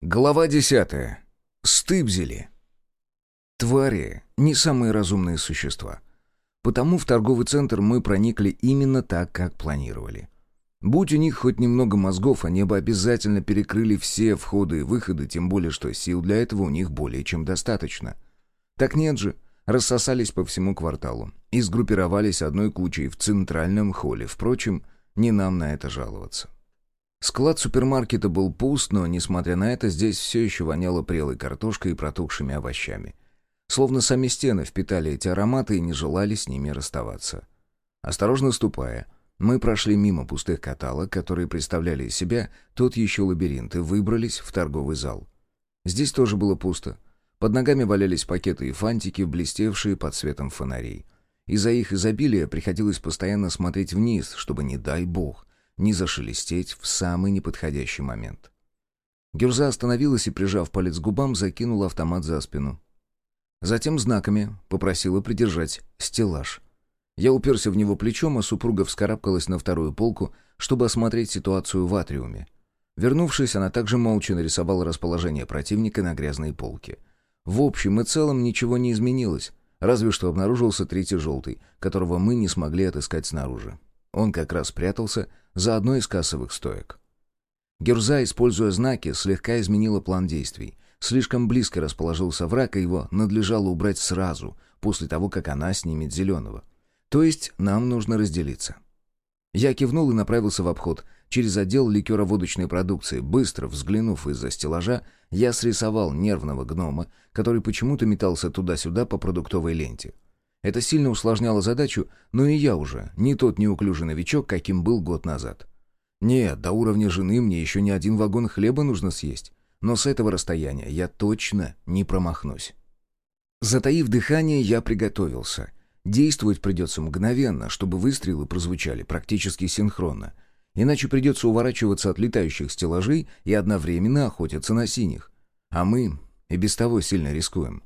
Глава десятая. Стыбзели. Твари — не самые разумные существа. Потому в торговый центр мы проникли именно так, как планировали. Будь у них хоть немного мозгов, они бы обязательно перекрыли все входы и выходы, тем более что сил для этого у них более чем достаточно. Так нет же, рассосались по всему кварталу и сгруппировались одной кучей в центральном холле. Впрочем, не нам на это жаловаться. Склад супермаркета был пуст, но, несмотря на это, здесь все еще воняло прелой картошкой и протухшими овощами. Словно сами стены впитали эти ароматы и не желали с ними расставаться. Осторожно ступая, мы прошли мимо пустых каталог, которые представляли из себя тот еще лабиринт, и выбрались в торговый зал. Здесь тоже было пусто. Под ногами валялись пакеты и фантики, блестевшие под светом фонарей. Из-за их изобилия приходилось постоянно смотреть вниз, чтобы, не дай бог, не зашелестеть в самый неподходящий момент. Гюрза остановилась и, прижав палец к губам, закинула автомат за спину. Затем знаками попросила придержать стеллаж. Я уперся в него плечом, а супруга вскарабкалась на вторую полку, чтобы осмотреть ситуацию в атриуме. Вернувшись, она также молча нарисовала расположение противника на грязной полке. В общем и целом ничего не изменилось, разве что обнаружился третий желтый, которого мы не смогли отыскать снаружи. Он как раз прятался за одной из кассовых стоек. Герза, используя знаки, слегка изменила план действий. Слишком близко расположился враг, и его надлежало убрать сразу, после того, как она снимет зеленого. То есть нам нужно разделиться. Я кивнул и направился в обход. Через отдел ликероводочной продукции, быстро взглянув из-за стеллажа, я срисовал нервного гнома, который почему-то метался туда-сюда по продуктовой ленте. Это сильно усложняло задачу, но и я уже не тот неуклюжий новичок, каким был год назад. Нет, до уровня жены мне еще не один вагон хлеба нужно съесть, но с этого расстояния я точно не промахнусь. Затаив дыхание, я приготовился. Действовать придется мгновенно, чтобы выстрелы прозвучали практически синхронно. Иначе придется уворачиваться от летающих стеллажей и одновременно охотиться на синих. А мы и без того сильно рискуем.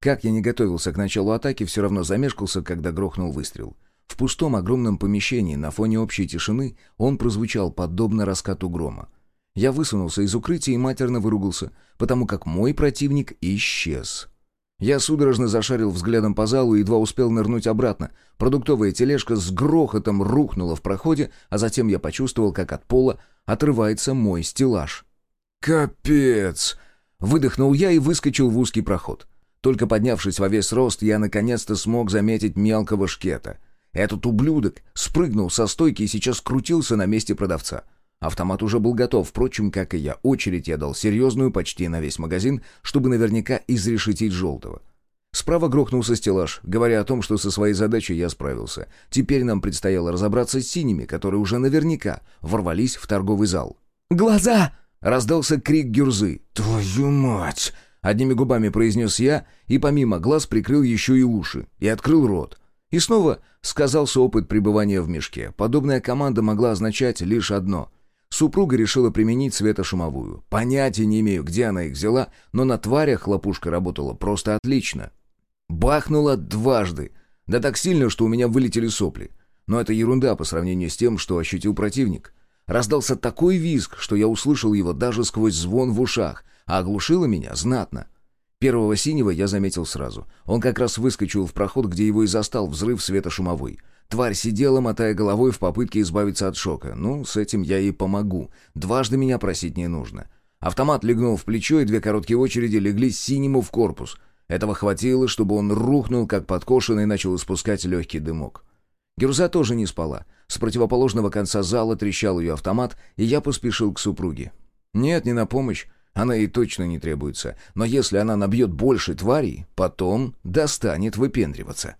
Как я не готовился к началу атаки, все равно замешкался, когда грохнул выстрел. В пустом огромном помещении на фоне общей тишины он прозвучал подобно раскату грома. Я высунулся из укрытия и матерно выругался, потому как мой противник исчез. Я судорожно зашарил взглядом по залу и едва успел нырнуть обратно. Продуктовая тележка с грохотом рухнула в проходе, а затем я почувствовал, как от пола отрывается мой стеллаж. «Капец!» Выдохнул я и выскочил в узкий проход. Только поднявшись во весь рост, я наконец-то смог заметить мелкого шкета. Этот ублюдок спрыгнул со стойки и сейчас крутился на месте продавца. Автомат уже был готов, впрочем, как и я. Очередь я дал серьезную, почти на весь магазин, чтобы наверняка изрешетить желтого. Справа грохнулся стеллаж, говоря о том, что со своей задачей я справился. Теперь нам предстояло разобраться с синими, которые уже наверняка ворвались в торговый зал. «Глаза!» — раздался крик Гюрзы. «Твою мать!» Одними губами произнес я, и помимо глаз прикрыл еще и уши, и открыл рот. И снова сказался опыт пребывания в мешке. Подобная команда могла означать лишь одно. Супруга решила применить светошумовую. Понятия не имею, где она их взяла, но на тварях хлопушка работала просто отлично. Бахнула дважды. Да так сильно, что у меня вылетели сопли. Но это ерунда по сравнению с тем, что ощутил противник. Раздался такой визг, что я услышал его даже сквозь звон в ушах, а оглушило меня знатно. Первого синего я заметил сразу. Он как раз выскочил в проход, где его и застал взрыв светошумовой. Тварь сидела, мотая головой в попытке избавиться от шока. Ну, с этим я ей помогу. Дважды меня просить не нужно. Автомат легнул в плечо, и две короткие очереди легли синему в корпус. Этого хватило, чтобы он рухнул, как подкошенный, и начал испускать легкий дымок. Герза тоже не спала. С противоположного конца зала трещал ее автомат, и я поспешил к супруге. Нет, не на помощь. Она ей точно не требуется. Но если она набьет больше тварей, потом достанет выпендриваться.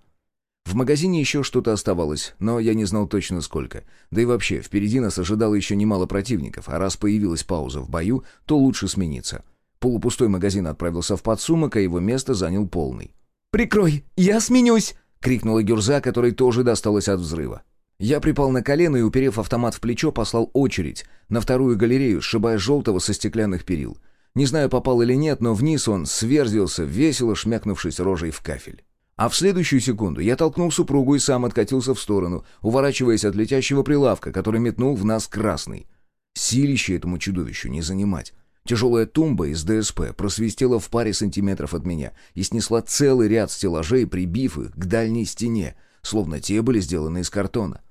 В магазине еще что-то оставалось, но я не знал точно сколько. Да и вообще, впереди нас ожидало еще немало противников, а раз появилась пауза в бою, то лучше смениться. Полупустой магазин отправился в подсумок, а его место занял полный. «Прикрой, я сменюсь!» — крикнула Гюрза, которой тоже досталось от взрыва. Я припал на колено и, уперев автомат в плечо, послал очередь на вторую галерею, сшибая желтого со стеклянных перил. Не знаю, попал или нет, но вниз он сверзился, весело шмякнувшись рожей в кафель. А в следующую секунду я толкнул супругу и сам откатился в сторону, уворачиваясь от летящего прилавка, который метнул в нас красный. Силище этому чудовищу не занимать. Тяжелая тумба из ДСП просвистела в паре сантиметров от меня и снесла целый ряд стеллажей, прибив их к дальней стене, словно те были сделаны из картона.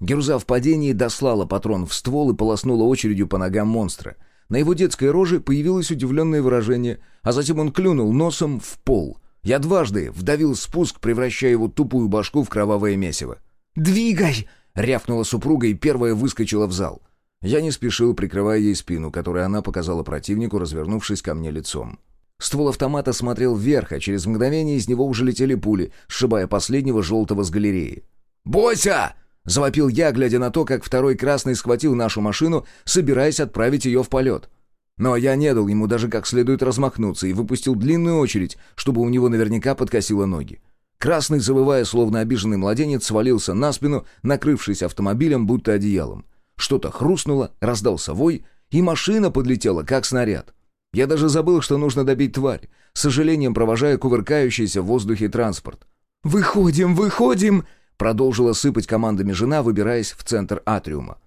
Герза в падении дослала патрон в ствол и полоснула очередью по ногам монстра. На его детской роже появилось удивленное выражение, а затем он клюнул носом в пол. Я дважды вдавил спуск, превращая его тупую башку в кровавое месиво. «Двигай!» — рявкнула супруга и первая выскочила в зал. Я не спешил, прикрывая ей спину, которую она показала противнику, развернувшись ко мне лицом. Ствол автомата смотрел вверх, а через мгновение из него уже летели пули, сшибая последнего желтого с галереи. «Бойся!» — завопил я, глядя на то, как второй красный схватил нашу машину, собираясь отправить ее в полет. Но я не дал ему даже как следует размахнуться и выпустил длинную очередь, чтобы у него наверняка подкосило ноги. Красный, завывая, словно обиженный младенец, свалился на спину, накрывшись автомобилем, будто одеялом. Что-то хрустнуло, раздался вой, и машина подлетела, как снаряд. Я даже забыл, что нужно добить тварь, с сожалением провожая кувыркающийся в воздухе транспорт. «Выходим, выходим!» Продолжила сыпать командами жена, выбираясь в центр атриума.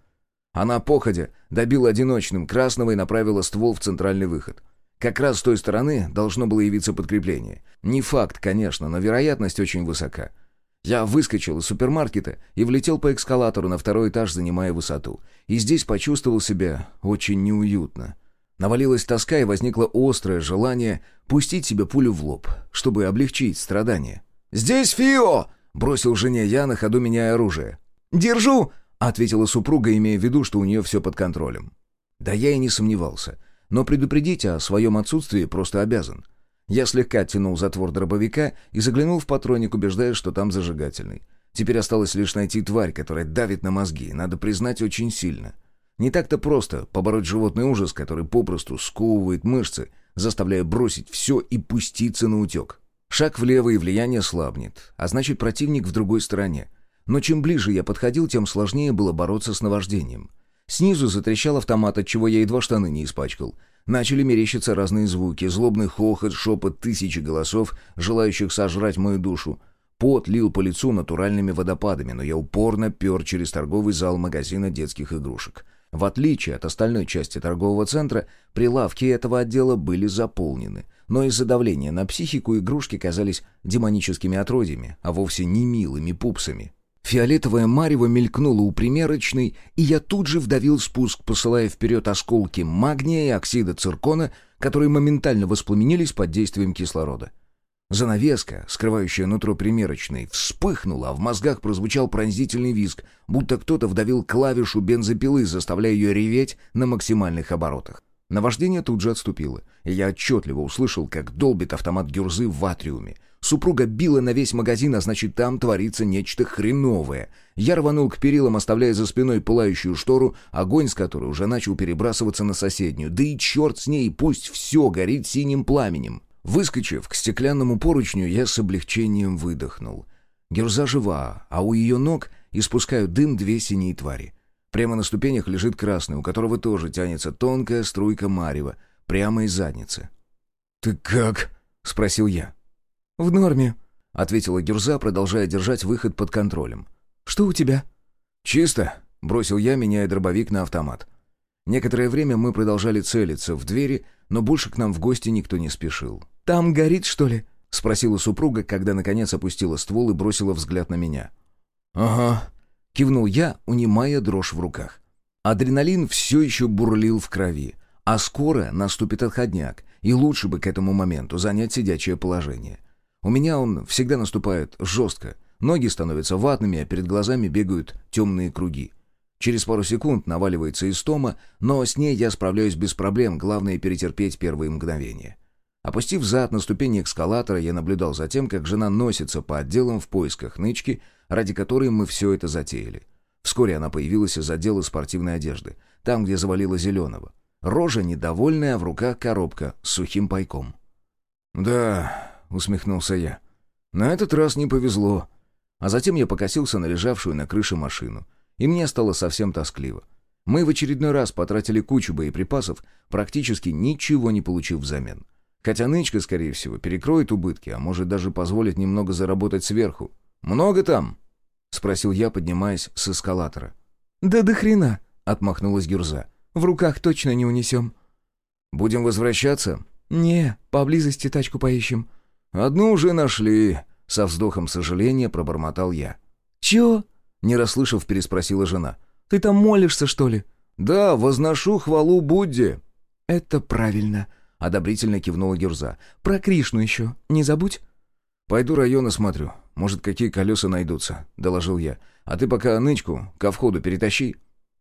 Она, походя, добила одиночным красного и направила ствол в центральный выход. Как раз с той стороны должно было явиться подкрепление. Не факт, конечно, но вероятность очень высока. Я выскочил из супермаркета и влетел по эскалатору на второй этаж, занимая высоту. И здесь почувствовал себя очень неуютно. Навалилась тоска и возникло острое желание пустить себе пулю в лоб, чтобы облегчить страдания. «Здесь Фио!» — бросил жене я, на ходу меняя оружие. «Держу!» — ответила супруга, имея в виду, что у нее все под контролем. Да я и не сомневался. Но предупредить о своем отсутствии просто обязан. Я слегка тянул затвор дробовика и заглянул в патроник, убеждаясь, что там зажигательный. Теперь осталось лишь найти тварь, которая давит на мозги, надо признать, очень сильно. Не так-то просто побороть животный ужас, который попросту сковывает мышцы, заставляя бросить все и пуститься на утек. Шаг влево и влияние слабнет, а значит противник в другой стороне. Но чем ближе я подходил, тем сложнее было бороться с наваждением. Снизу затрещал автомат, от чего я едва штаны не испачкал — Начали мерещиться разные звуки, злобный хохот, шепот тысячи голосов, желающих сожрать мою душу. Пот лил по лицу натуральными водопадами, но я упорно пер через торговый зал магазина детских игрушек. В отличие от остальной части торгового центра, прилавки этого отдела были заполнены. Но из-за давления на психику игрушки казались демоническими отродьями, а вовсе не милыми пупсами. Фиолетовое марево мелькнуло у примерочной, и я тут же вдавил спуск, посылая вперед осколки магния и оксида циркона, которые моментально воспламенились под действием кислорода. Занавеска, скрывающая нутро примерочной, вспыхнула, а в мозгах прозвучал пронзительный визг, будто кто-то вдавил клавишу бензопилы, заставляя ее реветь на максимальных оборотах. Наваждение тут же отступило, и я отчетливо услышал, как долбит автомат Гюрзы в атриуме — Супруга била на весь магазин, а значит, там творится нечто хреновое. Я рванул к перилам, оставляя за спиной пылающую штору, огонь с которой уже начал перебрасываться на соседнюю. Да и черт с ней, пусть все горит синим пламенем. Выскочив к стеклянному поручню, я с облегчением выдохнул. Герза жива, а у ее ног испускают дым две синие твари. Прямо на ступенях лежит красный, у которого тоже тянется тонкая струйка марева, прямо из задницы. «Ты как?» — спросил я. «В норме», — ответила Гюрза, продолжая держать выход под контролем. «Что у тебя?» «Чисто», — бросил я, меняя дробовик на автомат. Некоторое время мы продолжали целиться в двери, но больше к нам в гости никто не спешил. «Там горит, что ли?» — спросила супруга, когда наконец опустила ствол и бросила взгляд на меня. «Ага», — кивнул я, унимая дрожь в руках. Адреналин все еще бурлил в крови, а скоро наступит отходняк, и лучше бы к этому моменту занять сидячее положение — у меня он всегда наступает жестко. Ноги становятся ватными, а перед глазами бегают темные круги. Через пару секунд наваливается истома, но с ней я справляюсь без проблем, главное перетерпеть первые мгновения. Опустив зад на ступени эскалатора, я наблюдал за тем, как жена носится по отделам в поисках нычки, ради которой мы все это затеяли. Вскоре она появилась из отдела спортивной одежды, там, где завалила зеленого. Рожа недовольная, а в руках коробка с сухим пайком. «Да, усмехнулся я. «На этот раз не повезло». А затем я покосился на лежавшую на крыше машину. И мне стало совсем тоскливо. Мы в очередной раз потратили кучу боеприпасов, практически ничего не получив взамен. Хотя нычка, скорее всего, перекроет убытки, а может даже позволит немного заработать сверху. «Много там?» — спросил я, поднимаясь с эскалатора. «Да до хрена!» — отмахнулась Гюрза. «В руках точно не унесем». «Будем возвращаться?» «Не, поблизости тачку поищем». «Одну уже нашли», — со вздохом сожаления пробормотал я. «Чё?» — не расслышав, переспросила жена. «Ты там молишься, что ли?» «Да, возношу хвалу Будде». «Это правильно», — одобрительно кивнула Гюрза. «Про Кришну еще не забудь». «Пойду район осмотрю. Может, какие колеса найдутся», — доложил я. «А ты пока нычку ко входу перетащи».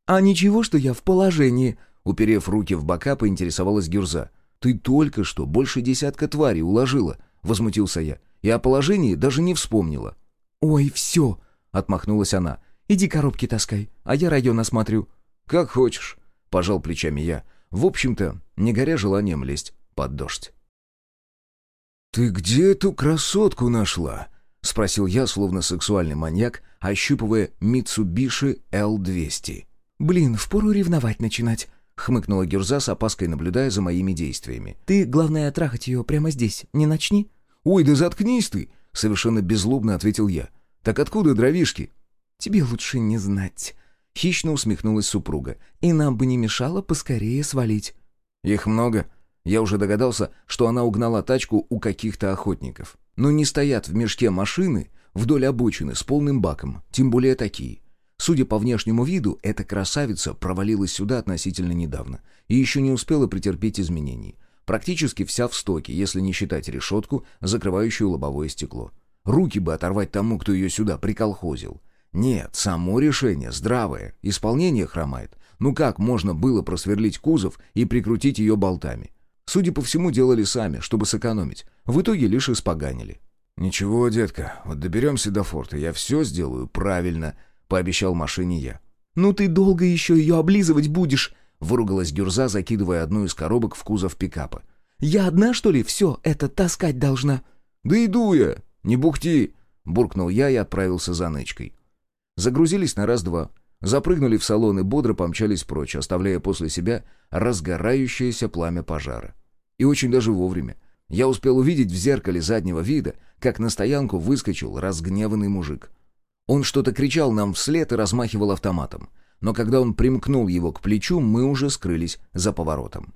«А ничего, что я в положении», — уперев руки в бока, поинтересовалась Гюрза. «Ты только что больше десятка тварей уложила», — возмутился я. «И о положении даже не вспомнила». «Ой, все», — отмахнулась она. «Иди коробки таскай, а я район осмотрю». «Как хочешь», — пожал плечами я. В общем-то, не горя желанием лезть под дождь. «Ты где эту красотку нашла?» — спросил я, словно сексуальный маньяк, ощупывая Митсубиши Л-200. «Блин, впору ревновать начинать», — хмыкнула Гюрза с опаской, наблюдая за моими действиями. «Ты, главное, трахать ее прямо здесь, не начни». «Ой, да заткнись ты!» — совершенно беззлобно ответил я. «Так откуда дровишки?» «Тебе лучше не знать», — хищно усмехнулась супруга. «И нам бы не мешало поскорее свалить». «Их много?» Я уже догадался, что она угнала тачку у каких-то охотников. Но не стоят в мешке машины вдоль обочины с полным баком, тем более такие. Судя по внешнему виду, эта красавица провалилась сюда относительно недавно и еще не успела претерпеть изменений. Практически вся в стоке, если не считать решетку, закрывающую лобовое стекло. Руки бы оторвать тому, кто ее сюда приколхозил. Нет, само решение здравое, исполнение хромает. Ну как можно было просверлить кузов и прикрутить ее болтами? Судя по всему, делали сами, чтобы сэкономить. В итоге лишь испоганили. «Ничего, детка, вот доберемся до форта, я все сделаю правильно», — пообещал машине я. «Ну ты долго еще ее облизывать будешь», — выругалась Гюрза, закидывая одну из коробок в кузов пикапа. «Я одна, что ли, все это таскать должна?» «Да иду я, не бухти», — буркнул я и отправился за нычкой. Загрузились на раз-два, запрыгнули в салон и бодро помчались прочь, оставляя после себя разгорающееся пламя пожара. И очень даже вовремя. Я успел увидеть в зеркале заднего вида, как на стоянку выскочил разгневанный мужик. Он что-то кричал нам вслед и размахивал автоматом. Но когда он примкнул его к плечу, мы уже скрылись за поворотом.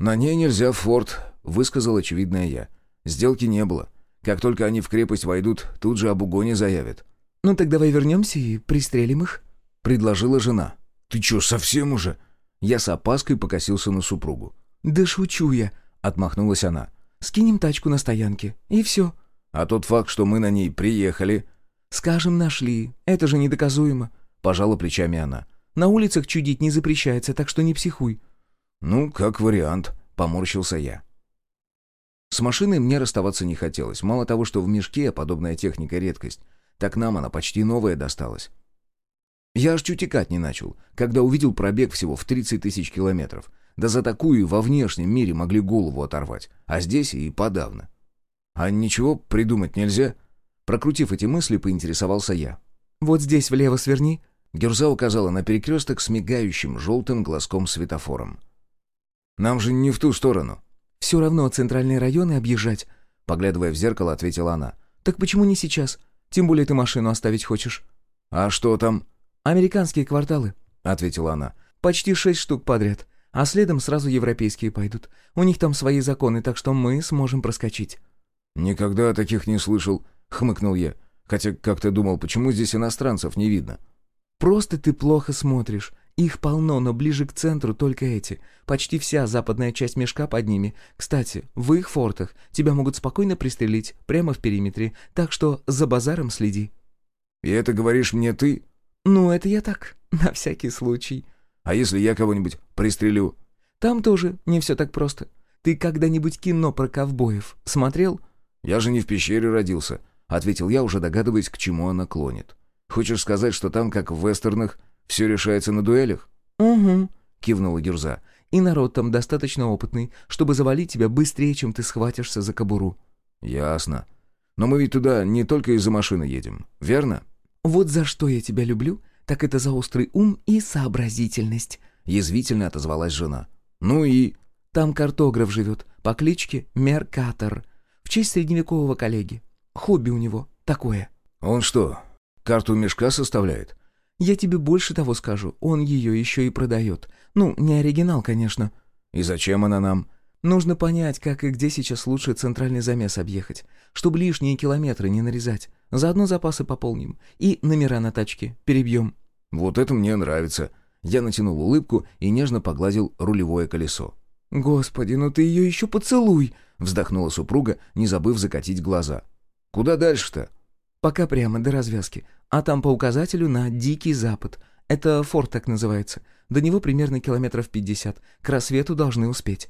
«На ней нельзя в форт», — высказал очевидное я. «Сделки не было. Как только они в крепость войдут, тут же об угоне заявят». «Ну так давай вернемся и пристрелим их», — предложила жена. «Ты чё, совсем уже?» Я с опаской покосился на супругу. «Да шучу я», — отмахнулась она. «Скинем тачку на стоянке, и все». «А тот факт, что мы на ней приехали...» «Скажем, нашли. Это же недоказуемо», — пожала плечами она. «На улицах чудить не запрещается, так что не психуй». «Ну, как вариант», — поморщился я. С машиной мне расставаться не хотелось. Мало того, что в мешке подобная техника редкость, так нам она почти новая досталась. Я аж чуть икать не начал, когда увидел пробег всего в 30 тысяч километров. Да за такую во внешнем мире могли голову оторвать, а здесь и подавно. А ничего придумать нельзя? Прокрутив эти мысли, поинтересовался я. «Вот здесь влево сверни». Герза указала на перекресток с мигающим желтым глазком светофором. «Нам же не в ту сторону». «Все равно центральные районы объезжать», — поглядывая в зеркало, ответила она. «Так почему не сейчас? Тем более ты машину оставить хочешь». «А что там?» «Американские кварталы», — ответила она. «Почти шесть штук подряд а следом сразу европейские пойдут. У них там свои законы, так что мы сможем проскочить». «Никогда таких не слышал», — хмыкнул я. «Хотя как-то думал, почему здесь иностранцев не видно?» «Просто ты плохо смотришь. Их полно, но ближе к центру только эти. Почти вся западная часть мешка под ними. Кстати, в их фортах тебя могут спокойно пристрелить прямо в периметре, так что за базаром следи». «И это говоришь мне ты?» «Ну, это я так, на всякий случай». А если я кого-нибудь пристрелю?» «Там тоже не все так просто. Ты когда-нибудь кино про ковбоев смотрел?» «Я же не в пещере родился», — ответил я, уже догадываясь, к чему она клонит. «Хочешь сказать, что там, как в вестернах, все решается на дуэлях?» «Угу», — кивнула Гюрза. «И народ там достаточно опытный, чтобы завалить тебя быстрее, чем ты схватишься за кобуру». «Ясно. Но мы ведь туда не только из-за машины едем, верно?» «Вот за что я тебя люблю так это за острый ум и сообразительность», — язвительно отозвалась жена. «Ну и...» «Там картограф живет, по кличке Меркатор, в честь средневекового коллеги. Хобби у него такое». «Он что, карту мешка составляет?» «Я тебе больше того скажу, он ее еще и продает. Ну, не оригинал, конечно». «И зачем она нам?» Нужно понять, как и где сейчас лучше центральный замес объехать, чтобы лишние километры не нарезать. Заодно запасы пополним. И номера на тачке перебьем». «Вот это мне нравится». Я натянул улыбку и нежно погладил рулевое колесо. «Господи, ну ты ее еще поцелуй!» — вздохнула супруга, не забыв закатить глаза. «Куда дальше-то?» «Пока прямо до развязки. А там по указателю на Дикий Запад. Это форт так называется. До него примерно километров пятьдесят. К рассвету должны успеть».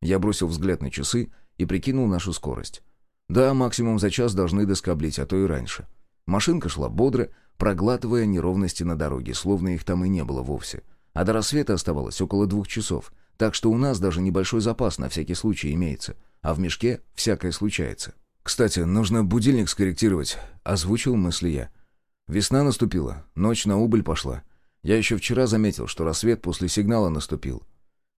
Я бросил взгляд на часы и прикинул нашу скорость. Да, максимум за час должны доскоблить, а то и раньше. Машинка шла бодро, проглатывая неровности на дороге, словно их там и не было вовсе. А до рассвета оставалось около двух часов, так что у нас даже небольшой запас на всякий случай имеется, а в мешке всякое случается. «Кстати, нужно будильник скорректировать», — озвучил мысли я. Весна наступила, ночь на убыль пошла. Я еще вчера заметил, что рассвет после сигнала наступил.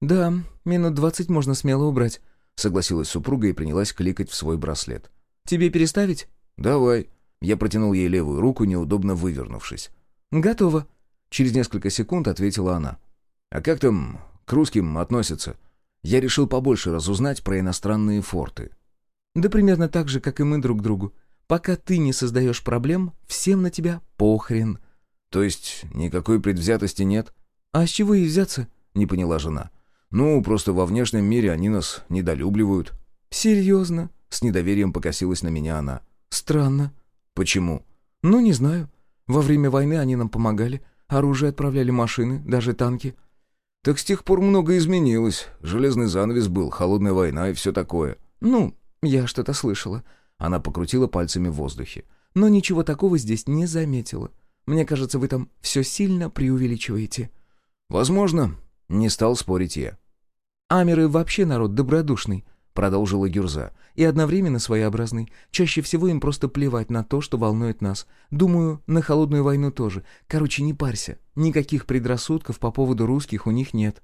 «Да, минут двадцать можно смело убрать», — согласилась супруга и принялась кликать в свой браслет. «Тебе переставить?» «Давай». Я протянул ей левую руку, неудобно вывернувшись. «Готово», — через несколько секунд ответила она. «А как там к русским относятся?» Я решил побольше разузнать про иностранные форты. «Да примерно так же, как и мы друг другу. Пока ты не создаешь проблем, всем на тебя похрен». «То есть никакой предвзятости нет?» «А с чего и взяться?» — не поняла жена. «Ну, просто во внешнем мире они нас недолюбливают». «Серьезно?» — с недоверием покосилась на меня она. «Странно». «Почему?» «Ну, не знаю. Во время войны они нам помогали. Оружие отправляли машины, даже танки». «Так с тех пор много изменилось. Железный занавес был, холодная война и все такое». «Ну, я что-то слышала». Она покрутила пальцами в воздухе. «Но ничего такого здесь не заметила. Мне кажется, вы там все сильно преувеличиваете». «Возможно», — не стал спорить я. Амеры вообще народ добродушный, продолжила Гюрза, и одновременно своеобразный. Чаще всего им просто плевать на то, что волнует нас. Думаю, на холодную войну тоже. Короче, не парься. Никаких предрассудков по поводу русских у них нет.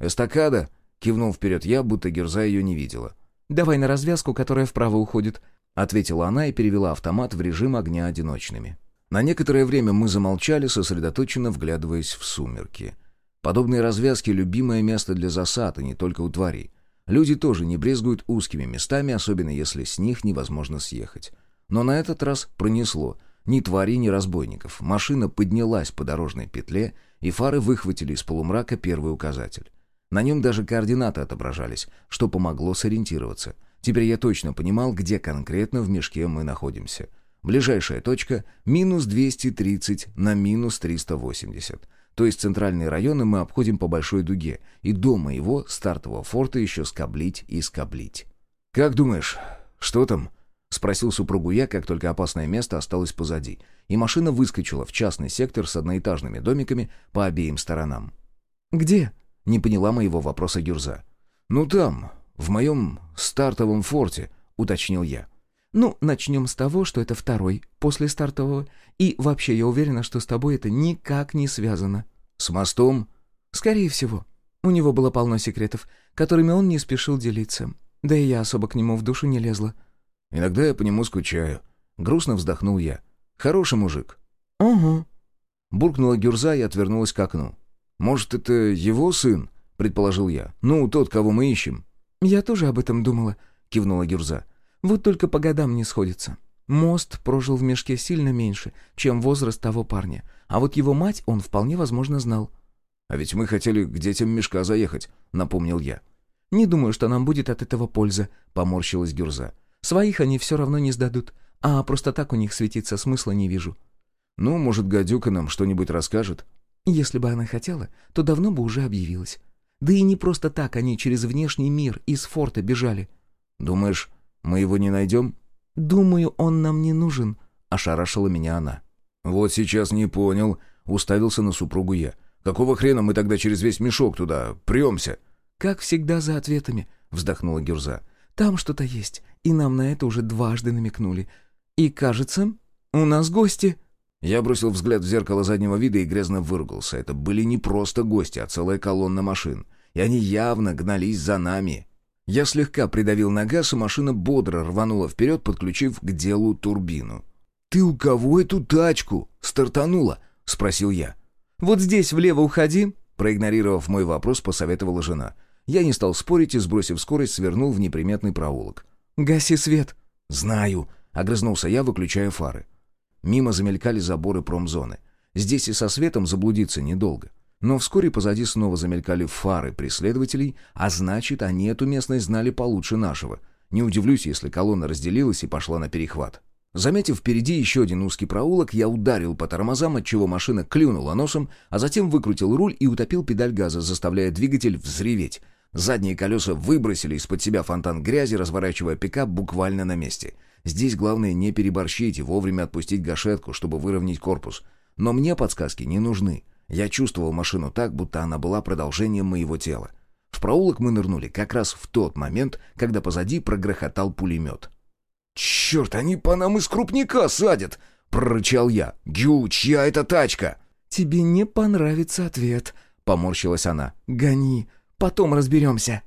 «Эстакада?» — кивнул вперед я, будто Гюрза ее не видела. «Давай на развязку, которая вправо уходит», — ответила она и перевела автомат в режим огня одиночными. На некоторое время мы замолчали, сосредоточенно вглядываясь в сумерки. Подобные развязки — любимое место для засад, и не только у тварей. Люди тоже не брезгуют узкими местами, особенно если с них невозможно съехать. Но на этот раз пронесло. Ни твари, ни разбойников. Машина поднялась по дорожной петле, и фары выхватили из полумрака первый указатель. На нем даже координаты отображались, что помогло сориентироваться. Теперь я точно понимал, где конкретно в мешке мы находимся. Ближайшая точка — минус 230 на минус 380. То есть центральные районы мы обходим по большой дуге, и до моего стартового форта еще скоблить и скоблить. «Как думаешь, что там?» — спросил супругу я, как только опасное место осталось позади, и машина выскочила в частный сектор с одноэтажными домиками по обеим сторонам. «Где?» — не поняла моего вопроса Гюрза. «Ну там, в моем стартовом форте», — уточнил я. Ну, начнем с того, что это второй, после стартового. И вообще, я уверена, что с тобой это никак не связано. С мостом? Скорее всего. У него было полно секретов, которыми он не спешил делиться. Да и я особо к нему в душу не лезла. Иногда я по нему скучаю. Грустно вздохнул я. Хороший мужик. Угу. Буркнула Гюрза и отвернулась к окну. Может, это его сын? Предположил я. Ну, тот, кого мы ищем. Я тоже об этом думала, кивнула Гюрза. Вот только по годам не сходится. Мост прожил в мешке сильно меньше, чем возраст того парня. А вот его мать он вполне возможно знал. «А ведь мы хотели к детям мешка заехать», — напомнил я. «Не думаю, что нам будет от этого польза», — поморщилась Гюрза. «Своих они все равно не сдадут, а просто так у них светиться смысла не вижу». «Ну, может, гадюка нам что-нибудь расскажет?» «Если бы она хотела, то давно бы уже объявилась. Да и не просто так они через внешний мир из форта бежали». «Думаешь, мы его не найдем?» «Думаю, он нам не нужен», — ошарашила меня она. «Вот сейчас не понял», — уставился на супругу я. «Какого хрена мы тогда через весь мешок туда премся?» «Как всегда за ответами», — вздохнула Гюрза. «Там что-то есть, и нам на это уже дважды намекнули. И, кажется, у нас гости». Я бросил взгляд в зеркало заднего вида и грязно выругался. Это были не просто гости, а целая колонна машин. И они явно гнались за нами. Я слегка придавил на газ, и машина бодро рванула вперед, подключив к делу турбину. «Ты у кого эту тачку стартанула?» — спросил я. «Вот здесь влево уходи», — проигнорировав мой вопрос, посоветовала жена. Я не стал спорить и, сбросив скорость, свернул в неприметный проулок. «Гаси свет!» «Знаю!» — огрызнулся я, выключая фары. Мимо замелькали заборы промзоны. Здесь и со светом заблудиться недолго. Но вскоре позади снова замелькали фары преследователей, а значит, они эту местность знали получше нашего. Не удивлюсь, если колонна разделилась и пошла на перехват. Заметив впереди еще один узкий проулок, я ударил по тормозам, отчего машина клюнула носом, а затем выкрутил руль и утопил педаль газа, заставляя двигатель взреветь. Задние колеса выбросили из-под себя фонтан грязи, разворачивая пикап буквально на месте. Здесь главное не переборщить и вовремя отпустить гашетку, чтобы выровнять корпус. Но мне подсказки не нужны. Я чувствовал машину так, будто она была продолжением моего тела. В проулок мы нырнули как раз в тот момент, когда позади прогрохотал пулемет. «Черт, они по нам из крупника садят!» — прорычал я. «Гю, чья это тачка?» «Тебе не понравится ответ», — поморщилась она. «Гони, потом разберемся».